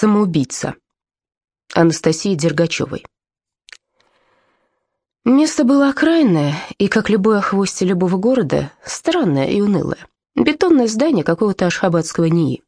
Самоубийца. Анастасии Дергачевой. Место было окраинное, и, как любое хвосте любого города, странное и унылое. Бетонное здание какого-то ашхабадского НИИ.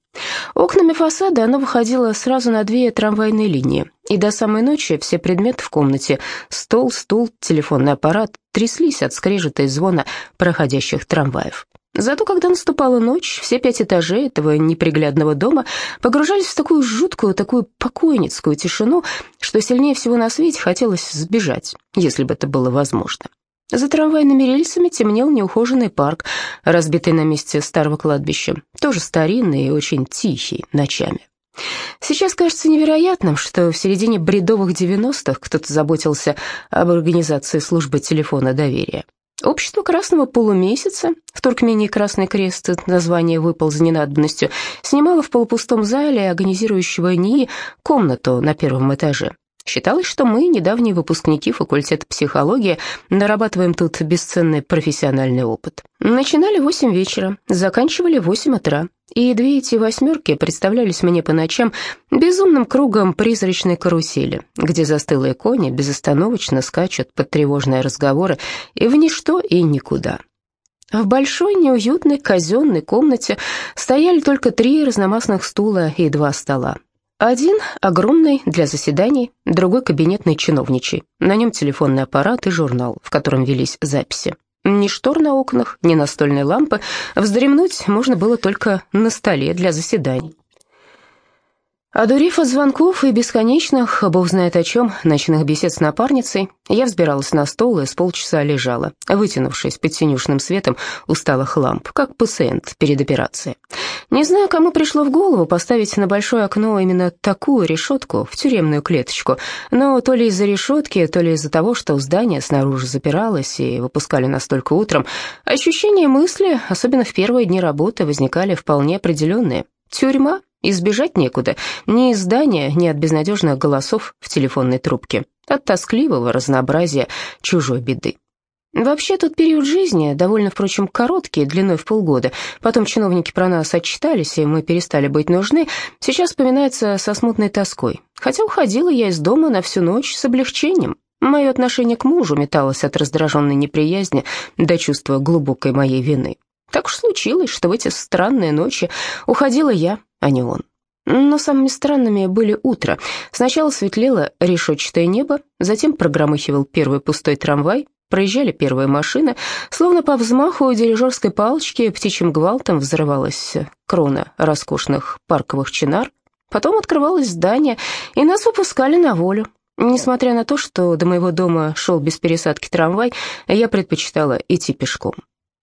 Окнами фасада оно выходило сразу на две трамвайные линии, и до самой ночи все предметы в комнате — стол, стул, телефонный аппарат — тряслись от скрежета и звона проходящих трамваев. Зато когда наступала ночь, все пять этажей этого неприглядного дома погружались в такую жуткую, такую покойницкую тишину, что сильнее всего на свете хотелось сбежать, если бы это было возможно. За трамвайными рельсами темнел неухоженный парк, разбитый на месте старого кладбища, тоже старинный и очень тихий ночами. Сейчас кажется невероятным, что в середине бредовых 90-х кто-то заботился об организации службы телефона доверия. Общество Красного Полумесяца, в Туркмении Красный Крест, название выпал за ненадобностью, снимало в полупустом зале организирующего НИИ комнату на первом этаже. Считалось, что мы, недавние выпускники факультета психологии, нарабатываем тут бесценный профессиональный опыт. Начинали в 8 вечера, заканчивали в 8 утра, и две эти восьмерки представлялись мне по ночам безумным кругом призрачной карусели, где застылые кони безостановочно скачут под тревожные разговоры и в ничто и никуда. В большой, неуютной, казенной комнате стояли только три разномастных стула и два стола. Один огромный для заседаний, другой кабинетный чиновничий. На нем телефонный аппарат и журнал, в котором велись записи. Ни штор на окнах, ни настольной лампы. Вздремнуть можно было только на столе для заседаний. Одурив от звонков и бесконечных, бог знает о чем, ночных бесед с напарницей, я взбиралась на стол и с полчаса лежала, вытянувшись под синюшным светом усталых ламп, как пациент перед операцией. Не знаю, кому пришло в голову поставить на большое окно именно такую решетку в тюремную клеточку, но то ли из-за решетки, то ли из-за того, что здание снаружи запиралось и выпускали настолько утром, ощущения мысли, особенно в первые дни работы, возникали вполне определенные. Тюрьма Избежать некуда, ни из здания, ни от безнадежных голосов в телефонной трубке, от тоскливого разнообразия чужой беды. Вообще, тот период жизни, довольно, впрочем, короткий, длиной в полгода, потом чиновники про нас отчитались, и мы перестали быть нужны, сейчас вспоминается со смутной тоской. Хотя уходила я из дома на всю ночь с облегчением. Мое отношение к мужу металось от раздраженной неприязни до чувства глубокой моей вины. Так уж случилось, что в эти странные ночи уходила я, а не он. Но самыми странными были утро. Сначала светлело решетчатое небо, затем прогромыхивал первый пустой трамвай, проезжали первые машины, словно по взмаху дирижерской палочки птичьим гвалтом взрывалась крона роскошных парковых чинар. Потом открывалось здание, и нас выпускали на волю. Несмотря на то, что до моего дома шел без пересадки трамвай, я предпочитала идти пешком.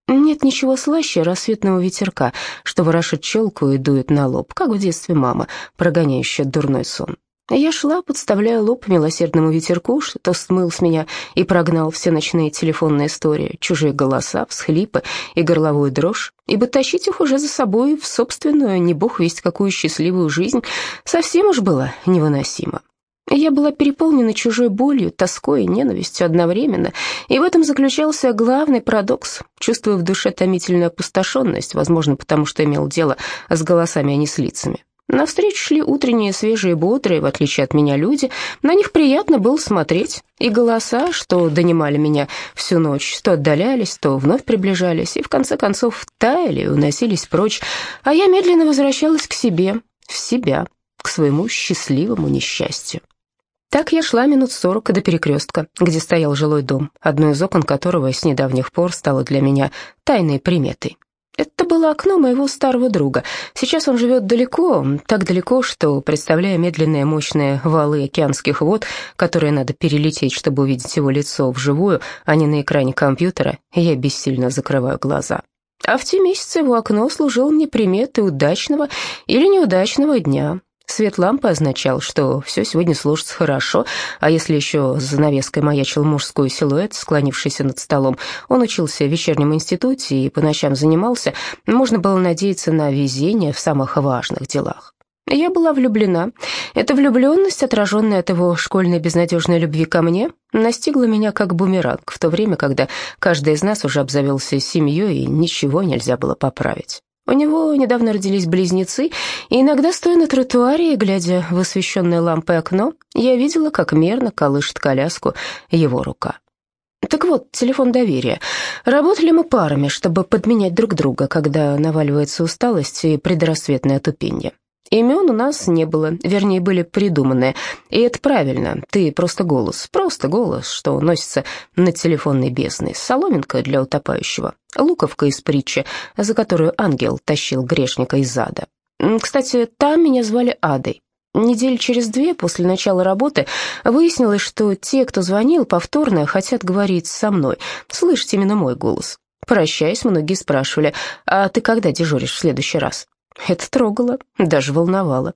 Нет ничего слаще рассветного ветерка, что ворошит челку и дует на лоб, как в детстве мама, прогоняющая дурной сон. Я шла, подставляя лоб милосердному ветерку, что смыл с меня и прогнал все ночные телефонные истории, чужие голоса, всхлипы и горловую дрожь, ибо тащить их уже за собой в собственную, не бог весть какую счастливую жизнь, совсем уж было невыносимо. Я была переполнена чужой болью, тоской и ненавистью одновременно, и в этом заключался главный парадокс. Чувствую в душе томительную опустошенность, возможно, потому что имел дело с голосами, а не с лицами. Навстречу шли утренние, свежие, бодрые, в отличие от меня, люди. На них приятно было смотреть. И голоса, что донимали меня всю ночь, то отдалялись, то вновь приближались, и в конце концов таяли и уносились прочь. А я медленно возвращалась к себе, в себя, к своему счастливому несчастью. Так я шла минут сорок до перекрестка, где стоял жилой дом, одно из окон которого с недавних пор стало для меня тайной приметой. Это было окно моего старого друга. Сейчас он живет далеко, так далеко, что, представляя медленные мощные валы океанских вод, которые надо перелететь, чтобы увидеть его лицо вживую, а не на экране компьютера, я бессильно закрываю глаза. А в те месяцы его окно служило мне приметой удачного или неудачного дня, Свет лампы означал, что все сегодня сложится хорошо, а если еще за занавеской маячил мужской силуэт, склонившийся над столом, он учился в вечернем институте и по ночам занимался, можно было надеяться на везение в самых важных делах. Я была влюблена. Эта влюбленность, отраженная от его школьной безнадежной любви ко мне, настигла меня как бумеранг в то время, когда каждый из нас уже обзавелся семьей и ничего нельзя было поправить. У него недавно родились близнецы, и иногда, стоя на тротуаре и глядя в освещенное лампой окно, я видела, как мерно колышет коляску его рука. Так вот, телефон доверия. Работали мы парами, чтобы подменять друг друга, когда наваливается усталость и предрассветное отупение. Имен у нас не было, вернее, были придуманы. И это правильно, ты просто голос, просто голос, что носится над телефонной бездной. Соломинка для утопающего, луковка из притчи, за которую ангел тащил грешника из ада. Кстати, там меня звали Адой. Недель через две после начала работы выяснилось, что те, кто звонил повторно, хотят говорить со мной, слышать именно мой голос. Прощаясь, многие спрашивали, а ты когда дежуришь в следующий раз? Это трогало, даже волновало.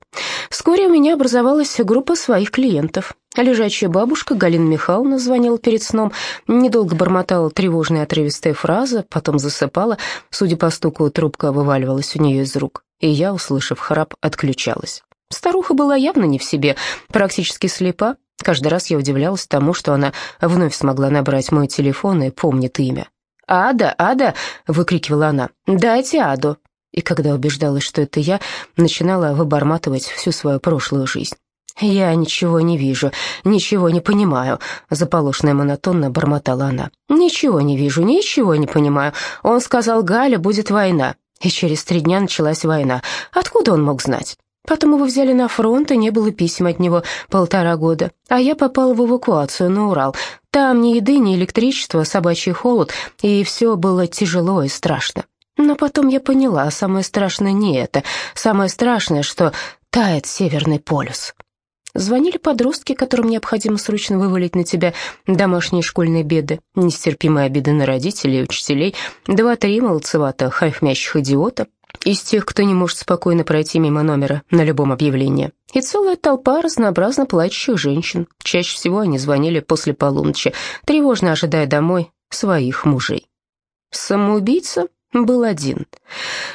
Вскоре у меня образовалась группа своих клиентов. Лежачая бабушка Галина Михайловна звонила перед сном, недолго бормотала тревожные отрывистые фразы, потом засыпала. Судя по стуку, трубка вываливалась у нее из рук, и я, услышав храп, отключалась. Старуха была явно не в себе, практически слепа. Каждый раз я удивлялась тому, что она вновь смогла набрать мой телефон и помнит имя. «Ада, Ада!» — выкрикивала она. «Дайте Аду!» И когда убеждалась, что это я, начинала выборматывать всю свою прошлую жизнь. «Я ничего не вижу, ничего не понимаю», — заполошно и монотонно бормотала она. «Ничего не вижу, ничего не понимаю. Он сказал, Галя, будет война». И через три дня началась война. Откуда он мог знать? Потом его взяли на фронт, и не было писем от него полтора года. А я попала в эвакуацию на Урал. Там ни еды, ни электричества, собачий холод, и все было тяжело и страшно. Но потом я поняла, самое страшное не это. Самое страшное, что тает Северный полюс. Звонили подростки, которым необходимо срочно вывалить на тебя домашние школьные беды, нестерпимые обиды на родителей и учителей, два-три молодцеватых хайфмящих идиота, из тех, кто не может спокойно пройти мимо номера на любом объявлении. И целая толпа разнообразно плачущих женщин. Чаще всего они звонили после полуночи, тревожно ожидая домой своих мужей. Самоубийца был один.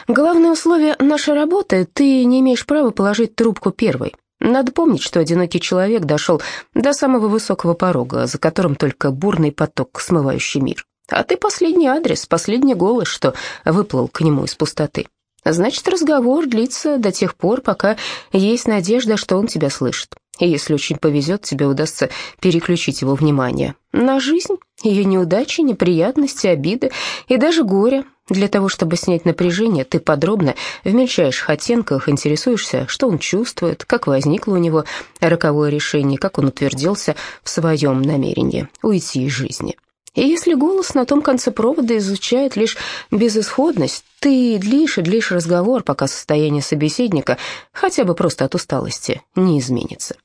Главное условие нашей работы — ты не имеешь права положить трубку первой. Надо помнить, что одинокий человек дошел до самого высокого порога, за которым только бурный поток, смывающий мир. А ты последний адрес, последний голос, что выплыл к нему из пустоты. Значит, разговор длится до тех пор, пока есть надежда, что он тебя слышит. И если очень повезет, тебе удастся переключить его внимание на жизнь, ее неудачи, неприятности, обиды и даже горе. Для того, чтобы снять напряжение, ты подробно в мельчайших оттенках интересуешься, что он чувствует, как возникло у него роковое решение, как он утвердился в своем намерении уйти из жизни. И если голос на том конце провода изучает лишь безысходность, ты длишь и длишь разговор, пока состояние собеседника, хотя бы просто от усталости, не изменится.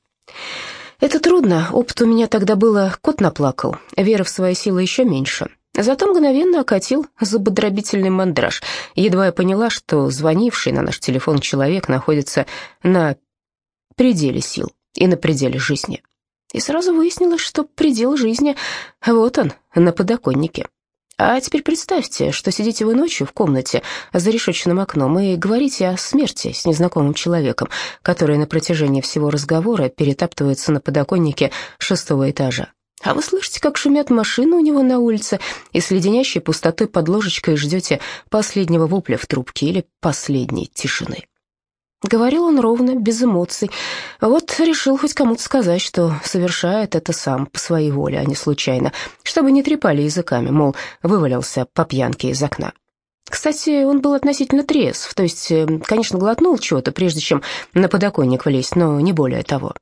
Это трудно, опыт у меня тогда было, кот наплакал, вера в свои силы еще меньше. Зато мгновенно окатил зубодробительный мандраж. Едва я поняла, что звонивший на наш телефон человек находится на пределе сил и на пределе жизни. И сразу выяснилось, что предел жизни, вот он, на подоконнике. А теперь представьте, что сидите вы ночью в комнате за решетчатым окном и говорите о смерти с незнакомым человеком, который на протяжении всего разговора перетаптывается на подоконнике шестого этажа. А вы слышите, как шумят машины у него на улице, и с леденящей пустотой под ложечкой ждете последнего вопля в трубке или последней тишины. Говорил он ровно, без эмоций. Вот решил хоть кому-то сказать, что совершает это сам, по своей воле, а не случайно, чтобы не трепали языками, мол, вывалился по пьянке из окна. Кстати, он был относительно трезв, то есть, э, конечно, глотнул чего-то, прежде чем на подоконник влезть, но не более того.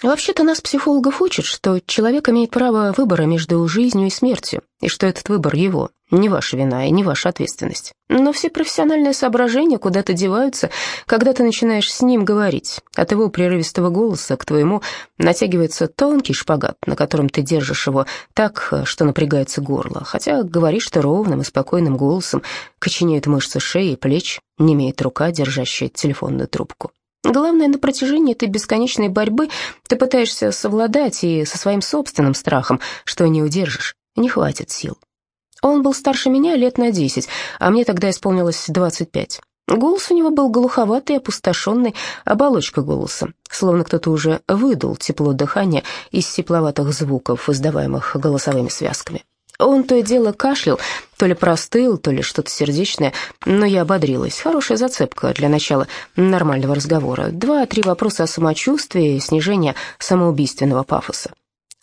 Вообще-то нас, психологов, учат, что человек имеет право выбора между жизнью и смертью, и что этот выбор его, не ваша вина и не ваша ответственность. Но все профессиональные соображения куда-то деваются, когда ты начинаешь с ним говорить. От его прерывистого голоса к твоему натягивается тонкий шпагат, на котором ты держишь его так, что напрягается горло, хотя говоришь ты ровным и спокойным голосом, коченеют мышцы шеи и плеч, не имеет рука, держащая телефонную трубку. Главное, на протяжении этой бесконечной борьбы ты пытаешься совладать и со своим собственным страхом, что не удержишь, не хватит сил. Он был старше меня лет на десять, а мне тогда исполнилось двадцать пять. Голос у него был глуховатый, опустошенный, оболочка голоса, словно кто-то уже выдул тепло дыхания из тепловатых звуков, издаваемых голосовыми связками. Он то и дело кашлял, то ли простыл, то ли что-то сердечное, но я ободрилась. Хорошая зацепка для начала нормального разговора. Два-три вопроса о самочувствии и снижение самоубийственного пафоса.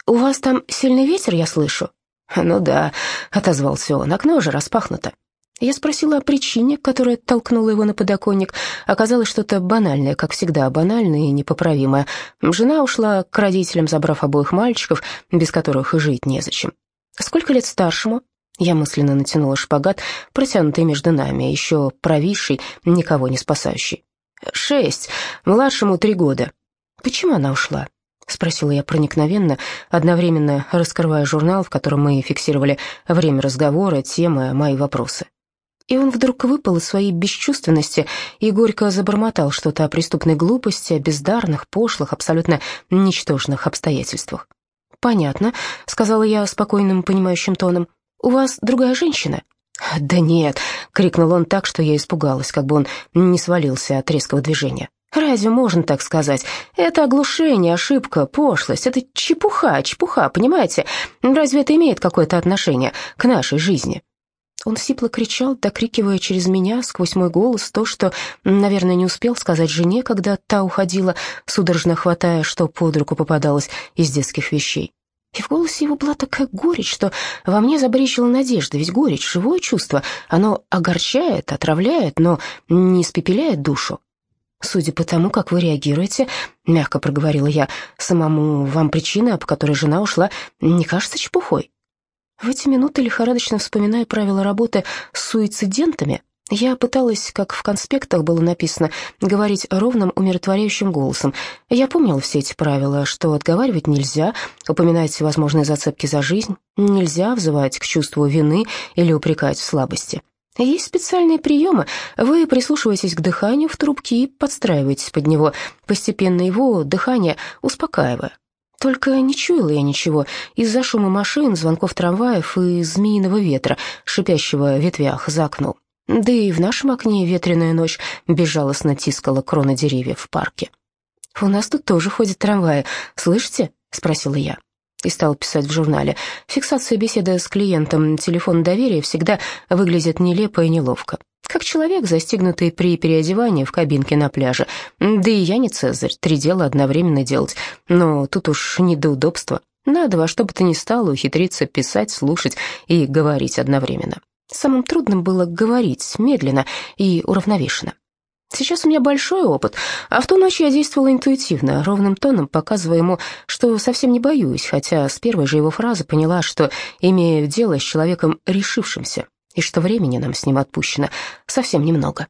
«У вас там сильный ветер, я слышу?» «Ну да», — отозвался он, — «окно же распахнуто». Я спросила о причине, которая толкнула его на подоконник. Оказалось что-то банальное, как всегда, банальное и непоправимое. Жена ушла к родителям, забрав обоих мальчиков, без которых и жить незачем. «Сколько лет старшему?» Я мысленно натянула шпагат, протянутый между нами, еще провисший, никого не спасающий. «Шесть. Младшему три года». «Почему она ушла?» — спросила я проникновенно, одновременно раскрывая журнал, в котором мы фиксировали время разговора, темы, мои вопросы. И он вдруг выпал из своей бесчувственности и горько забормотал что-то о преступной глупости, о бездарных, пошлых, абсолютно ничтожных обстоятельствах. «Понятно», — сказала я спокойным, понимающим тоном. «У вас другая женщина?» «Да нет», — крикнул он так, что я испугалась, как бы он не свалился от резкого движения. «Разве можно так сказать? Это оглушение, ошибка, пошлость, это чепуха, чепуха, понимаете? Разве это имеет какое-то отношение к нашей жизни?» Он сипло кричал, докрикивая через меня сквозь мой голос то, что, наверное, не успел сказать жене, когда та уходила, судорожно хватая, что под руку попадалось из детских вещей. И в голосе его была такая горечь, что во мне забрежила надежда, ведь горечь — живое чувство, оно огорчает, отравляет, но не испепеляет душу. «Судя по тому, как вы реагируете, — мягко проговорила я, — самому вам причина, по которой жена ушла, не кажется чепухой?» В эти минуты, лихорадочно вспоминая правила работы с суицидентами, я пыталась, как в конспектах было написано, говорить ровным, умиротворяющим голосом. Я помнила все эти правила, что отговаривать нельзя, упоминать возможные зацепки за жизнь, нельзя взывать к чувству вины или упрекать в слабости. Есть специальные приемы. Вы прислушиваетесь к дыханию в трубке и подстраиваетесь под него, постепенно его дыхание успокаивая. Только не чуяла я ничего из-за шума машин, звонков трамваев и змеиного ветра, шипящего в ветвях за окном. Да и в нашем окне ветреная ночь безжалостно тискала кроны деревьев в парке. «У нас тут тоже ходят трамваи, слышите?» — спросила я. И стал писать в журнале. Фиксация беседы с клиентом, телефон доверия всегда выглядит нелепо и неловко. Как человек, застигнутый при переодевании в кабинке на пляже. Да и я не Цезарь, три дела одновременно делать. Но тут уж не до удобства. Надо во что бы то ни стало ухитриться писать, слушать и говорить одновременно. Самым трудным было говорить медленно и уравновешенно. Сейчас у меня большой опыт, а в ту ночь я действовала интуитивно, ровным тоном, показывая ему, что совсем не боюсь, хотя с первой же его фразы поняла, что имею дело с человеком решившимся, и что времени нам с ним отпущено совсем немного.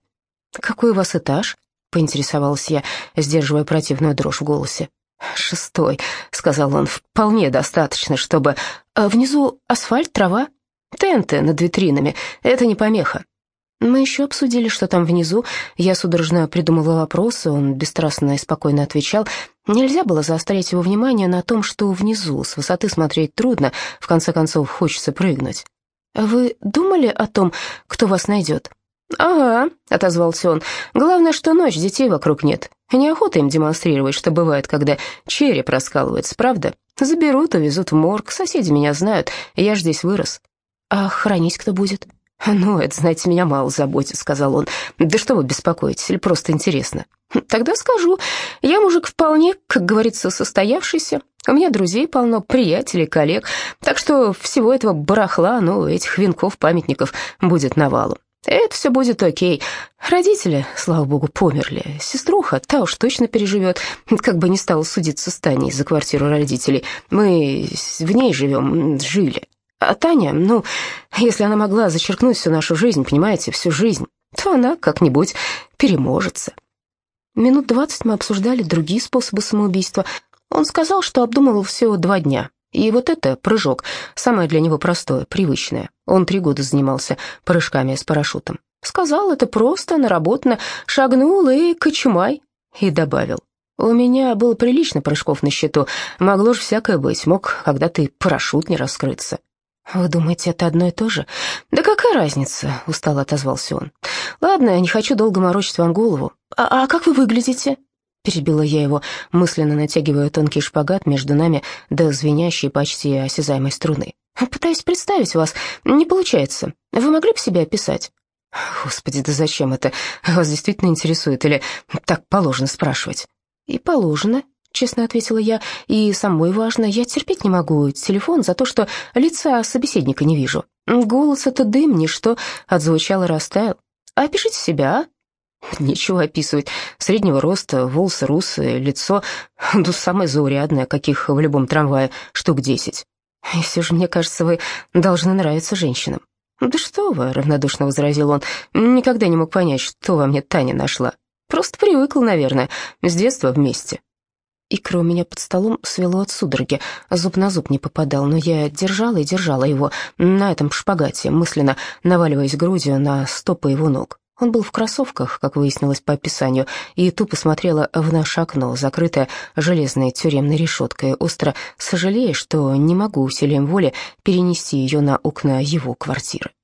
«Какой у вас этаж?» — поинтересовалась я, сдерживая противную дрожь в голосе. «Шестой», — сказал он, — «вполне достаточно, чтобы...» а «Внизу асфальт, трава, тенты над витринами. Это не помеха». Мы еще обсудили, что там внизу. Я судорожно придумывала вопросы, он бесстрастно и спокойно отвечал. Нельзя было заострять его внимание на том, что внизу, с высоты смотреть трудно, в конце концов хочется прыгнуть. «Вы думали о том, кто вас найдет?» «Ага», — отозвался он. «Главное, что ночь, детей вокруг нет. Неохота им демонстрировать, что бывает, когда череп раскалывается, правда? Заберут, увезут в морг, соседи меня знают, я ж здесь вырос». «А хранить кто будет?» «Ну, это, знаете, меня мало заботит», — сказал он. «Да что вы беспокоитесь, или просто интересно?» «Тогда скажу. Я мужик вполне, как говорится, состоявшийся. У меня друзей полно, приятелей, коллег. Так что всего этого барахла, ну, этих венков, памятников будет навалом. Это все будет окей. Родители, слава богу, померли. Сеструха, та уж точно переживет, как бы не стала судиться с Таней за квартиру родителей. Мы в ней живем, жили. А Таня, ну, если она могла зачеркнуть всю нашу жизнь, понимаете, всю жизнь, то она как-нибудь переможется. Минут двадцать мы обсуждали другие способы самоубийства. Он сказал, что обдумывал всего два дня. И вот это прыжок, самое для него простое, привычное. Он три года занимался прыжками с парашютом. Сказал это просто, наработано, шагнул и кочумай. И добавил. У меня было прилично прыжков на счету. Могло же всякое быть. Мог когда-то и парашют не раскрыться. «Вы думаете, это одно и то же?» «Да какая разница?» — устало отозвался он. «Ладно, я не хочу долго морочить вам голову. А, а как вы выглядите?» перебила я его, мысленно натягивая тонкий шпагат между нами до звенящей, почти осязаемой струны. «Пытаюсь представить вас. Не получается. Вы могли бы себя описать?» «Господи, да зачем это? Вас действительно интересует или так положено спрашивать?» «И положено», — честно ответила я, — «и самой важно, я терпеть не могу телефон за то, что лица собеседника не вижу. Голос — это дым, ничто, отзвучал и растаял. Опишите себя, а?» Нечего описывать. Среднего роста, волосы русые, лицо, ну, самое заурядное, каких в любом трамвае штук десять. И все же, мне кажется, вы должны нравиться женщинам. «Да что вы», — равнодушно возразил он, — «никогда не мог понять, что во мне Таня нашла. Просто привыкла, наверное, с детства вместе». Икра у меня под столом свело от судороги, зуб на зуб не попадал, но я держала и держала его на этом шпагате, мысленно наваливаясь грудью на стопы его ног. Он был в кроссовках, как выяснилось по описанию, и тупо смотрела в наше окно, закрытое железной тюремной решеткой, остро сожалея, что не могу усилием воли перенести ее на окна его квартиры.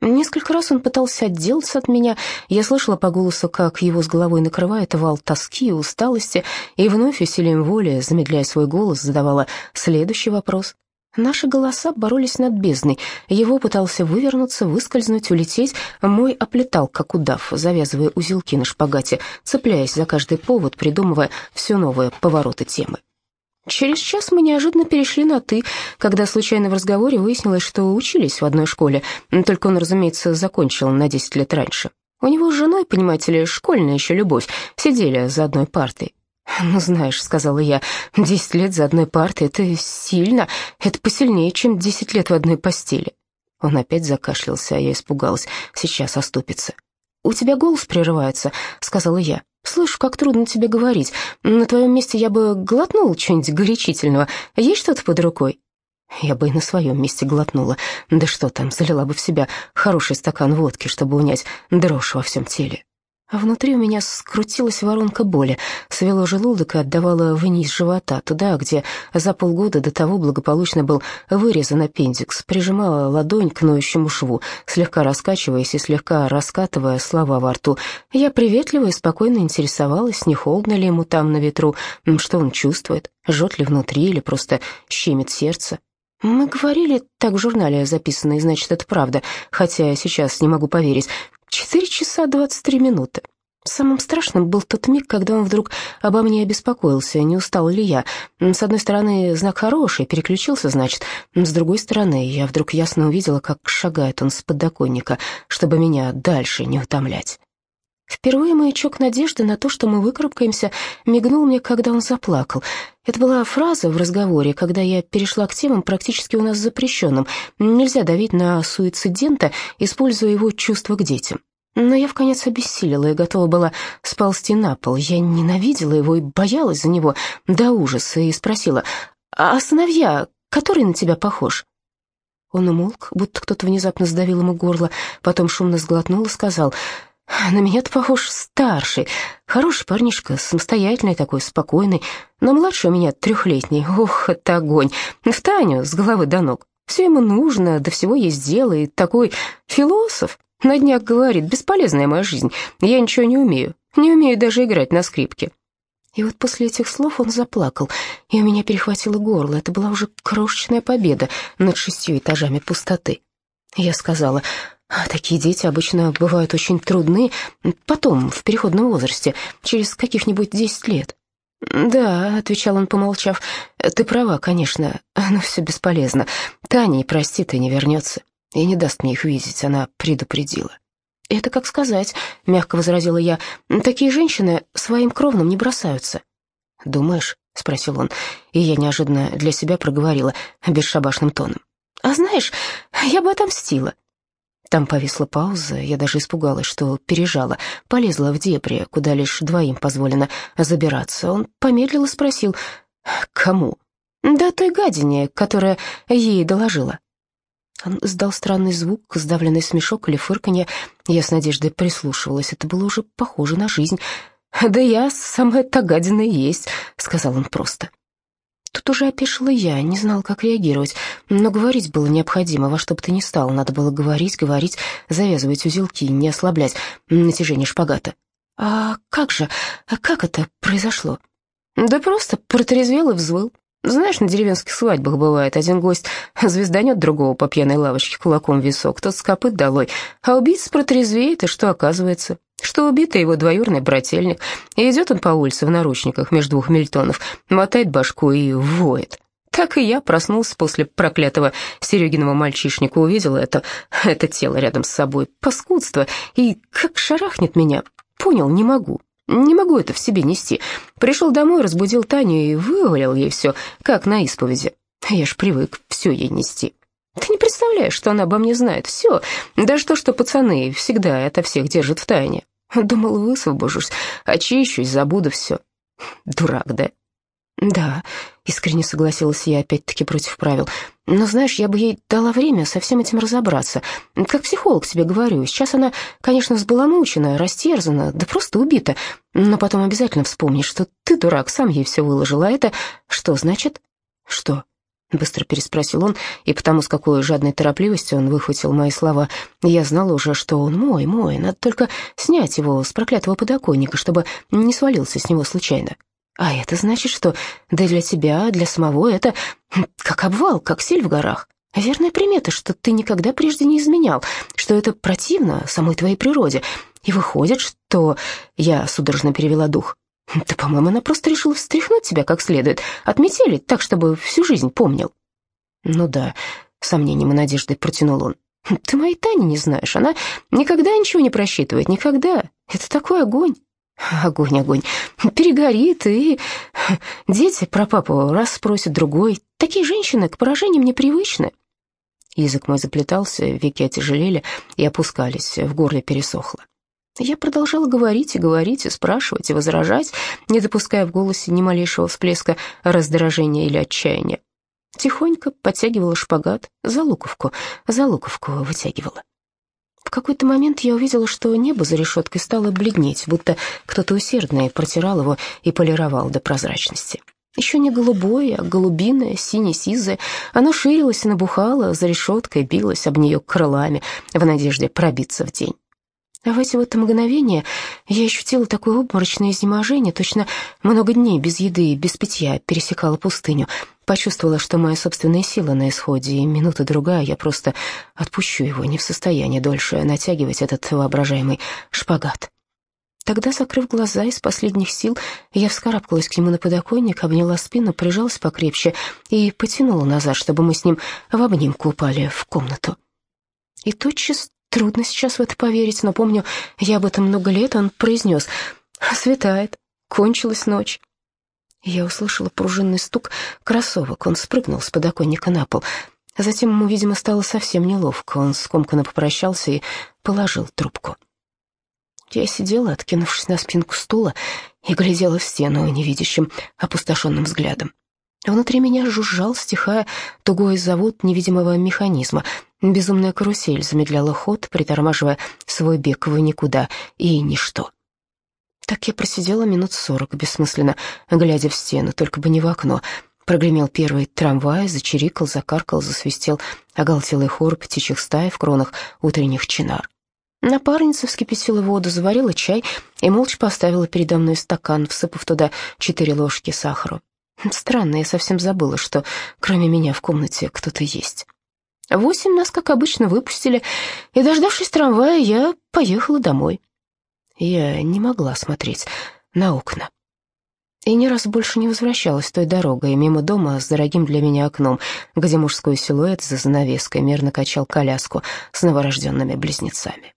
Несколько раз он пытался отделаться от меня. Я слышала по голосу, как его с головой накрывает вал тоски и усталости, и вновь усилием воли, замедляя свой голос, задавала следующий вопрос. Наши голоса боролись над бездной. Его пытался вывернуться, выскользнуть, улететь. Мой оплетал, как удав, завязывая узелки на шпагате, цепляясь за каждый повод, придумывая все новые повороты темы. Через час мы неожиданно перешли на «ты», когда случайно в разговоре выяснилось, что учились в одной школе, только он, разумеется, закончил на 10 лет раньше. У него с женой, понимаете ли, школьная еще любовь, сидели за одной партой. «Ну, знаешь», — сказала я, — «десять лет за одной партой — это сильно, это посильнее, чем десять лет в одной постели». Он опять закашлялся, а я испугалась, сейчас оступится. «У тебя голос прерывается», — сказала я. «Слышу, как трудно тебе говорить. На твоем месте я бы глотнул чего-нибудь горячительного. Есть что-то под рукой?» Я бы и на своем месте глотнула. Да что там, залила бы в себя хороший стакан водки, чтобы унять дрожь во всем теле. А внутри у меня скрутилась воронка боли, свело желудок и отдавало вниз живота, туда, где за полгода до того благополучно был вырезан аппендикс, прижимала ладонь к ноющему шву, слегка раскачиваясь и слегка раскатывая слова во рту. Я приветливо и спокойно интересовалась, не холодно ли ему там на ветру, что он чувствует, жжет ли внутри или просто щемит сердце. Мы говорили так в журнале записано, и значит, это правда, хотя сейчас не могу поверить. Четыре часа двадцать три минуты. Самым страшным был тот миг, когда он вдруг обо мне обеспокоился, не устал ли я. С одной стороны, знак хороший, переключился, значит. С другой стороны, я вдруг ясно увидела, как шагает он с подоконника, чтобы меня дальше не утомлять. Впервые маячок надежды на то, что мы выкарабкаемся, мигнул мне, когда он заплакал. Это была фраза в разговоре, когда я перешла к темам, практически у нас запрещенным. Нельзя давить на суицидента, используя его чувства к детям. Но я вконец обессилила и готова была сползти на пол. Я ненавидела его и боялась за него до ужаса и спросила, «А сыновья, который на тебя похож?» Он умолк, будто кто-то внезапно сдавил ему горло, потом шумно сглотнул и сказал, на меня-то похож старший, хороший парнишка, самостоятельный такой, спокойный, но младший у меня трехлетний, ох, это огонь, в Таню с головы до ног. Все ему нужно, до всего есть дело, и такой философ. На днях говорит, бесполезная моя жизнь, я ничего не умею, не умею даже играть на скрипке. И вот после этих слов он заплакал, и у меня перехватило горло. Это была уже крошечная победа над шестью этажами пустоты. Я сказала, такие дети обычно бывают очень трудны потом, в переходном возрасте, через каких-нибудь десять лет. «Да», — отвечал он, помолчав, — «ты права, конечно, но все бесполезно. Таня, простит и не вернется, и не даст мне их видеть, она предупредила». «Это как сказать», — мягко возразила я, — «такие женщины своим кровным не бросаются». «Думаешь?» — спросил он, и я неожиданно для себя проговорила бесшабашным тоном. «А знаешь, я бы отомстила». Там повисла пауза, я даже испугалась, что пережала, полезла в дебри, куда лишь двоим позволено забираться. Он помедлил и спросил, «Кому?» «Да той гадине, которая ей доложила». Он издал странный звук, сдавленный смешок или фырканье. Я с надеждой прислушивалась, это было уже похоже на жизнь. «Да я самая та гадина есть», — сказал он просто. Тут уже опешила я, не знала, как реагировать, но говорить было необходимо, во что бы то ни стало. Надо было говорить, говорить, завязывать узелки, не ослаблять натяжение шпагата. «А как же, а как это произошло?» «Да просто протрезвел и взвыл. Знаешь, на деревенских свадьбах бывает, один гость звезданет другого по пьяной лавочке кулаком в висок, тот с долой, а убийца протрезвеет, и что оказывается? Что убитый его двоюрный брательник, и идет он по улице в наручниках между двух мельтонов, мотает башку и воет. Так и я проснулся после проклятого Серегиного мальчишника, увидел это, это тело рядом с собой, паскудство, и как шарахнет меня, понял, не могу. Не могу это в себе нести. Пришел домой, разбудил Таню и вывалил ей все, как на исповеди. Я ж привык все ей нести. Ты не представляешь, что она обо мне знает. Все, даже то, что пацаны всегда это всех держат в тайне. Думал, высвобожусь, очищусь, забуду все. Дурак, да? «Да», — искренне согласилась я, опять-таки против правил. «Но знаешь, я бы ей дала время со всем этим разобраться. Как психолог тебе говорю, сейчас она, конечно, взбаламучена, растерзана, да просто убита. Но потом обязательно вспомнишь, что ты, дурак, сам ей все выложил, а это что значит?» «Что?» — быстро переспросил он, и потому, с какой жадной торопливостью он выхватил мои слова, я знала уже, что он мой, мой, надо только снять его с проклятого подоконника, чтобы не свалился с него случайно. А это значит, что да для тебя, для самого это как обвал, как сель в горах. Верная примета, что ты никогда прежде не изменял, что это противно самой твоей природе. И выходит, что я судорожно перевела дух. Да, по-моему, она просто решила встряхнуть тебя как следует, отметили так, чтобы всю жизнь помнил. Ну да, сомнением и надеждой протянул он. Ты моей Тани не знаешь, она никогда ничего не просчитывает, никогда. Это такой огонь. Огонь, огонь, перегорит, и дети про папу раз спросят другой. Такие женщины к поражениям непривычны. Язык мой заплетался, веки отяжелели и опускались, в горле пересохло. Я продолжала говорить и говорить, и спрашивать, и возражать, не допуская в голосе ни малейшего всплеска раздражения или отчаяния. Тихонько подтягивала шпагат, за луковку, за луковку вытягивала. В какой-то момент я увидела, что небо за решеткой стало бледнеть, будто кто-то усердно протирал его и полировал до прозрачности. Еще не голубое, а голубиное, сине-сизое. Оно ширилось и набухало, за решеткой билось об нее крылами в надежде пробиться в день. А в эти вот мгновения я ощутила такое обморочное изнеможение, точно много дней без еды и без питья пересекала пустыню. Почувствовала, что моя собственная сила на исходе, и минута-другая я просто отпущу его, не в состоянии дольше натягивать этот воображаемый шпагат. Тогда, закрыв глаза из последних сил, я вскарабкалась к нему на подоконник, обняла спину, прижалась покрепче и потянула назад, чтобы мы с ним в обнимку упали в комнату. И тотчас Трудно сейчас в это поверить, но помню, я об этом много лет, он произнес «Светает, кончилась ночь». Я услышала пружинный стук кроссовок, он спрыгнул с подоконника на пол. Затем ему, видимо, стало совсем неловко, он скомканно попрощался и положил трубку. Я сидела, откинувшись на спинку стула, и глядела в стену невидящим, опустошенным взглядом. Внутри меня жужжал, стихая, тугой завод невидимого механизма. Безумная карусель замедляла ход, притормаживая свой бег в никуда и ничто. Так я просидела минут сорок, бессмысленно, глядя в стену, только бы не в окно. Прогремел первый трамвай, зачирикал, закаркал, засвистел оголтелый хор птичьих стай в кронах утренних чинар. Напарница вскипятила воду, заварила чай и молча поставила передо мной стакан, всыпав туда четыре ложки сахара. Странно, я совсем забыла, что кроме меня в комнате кто-то есть. Восемь нас, как обычно, выпустили, и, дождавшись трамвая, я поехала домой. Я не могла смотреть на окна. И ни раз больше не возвращалась той дорогой, мимо дома с дорогим для меня окном, где мужской силуэт за занавеской мерно качал коляску с новорожденными близнецами.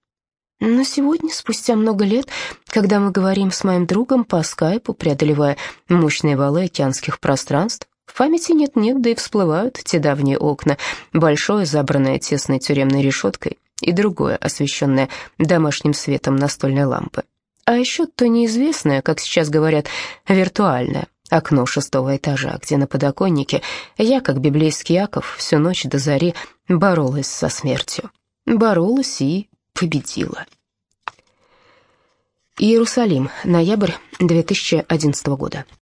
Но сегодня, спустя много лет, когда мы говорим с моим другом по скайпу, преодолевая мощные валы океанских пространств, в памяти нет-нет, да и всплывают те давние окна, большое, забранное тесной тюремной решеткой, и другое, освещенное домашним светом настольной лампы. А еще то неизвестное, как сейчас говорят, виртуальное, окно шестого этажа, где на подоконнике я, как библейский Яков, всю ночь до зари боролась со смертью. Боролась и победила. Иерусалим, ноябрь 2011 года.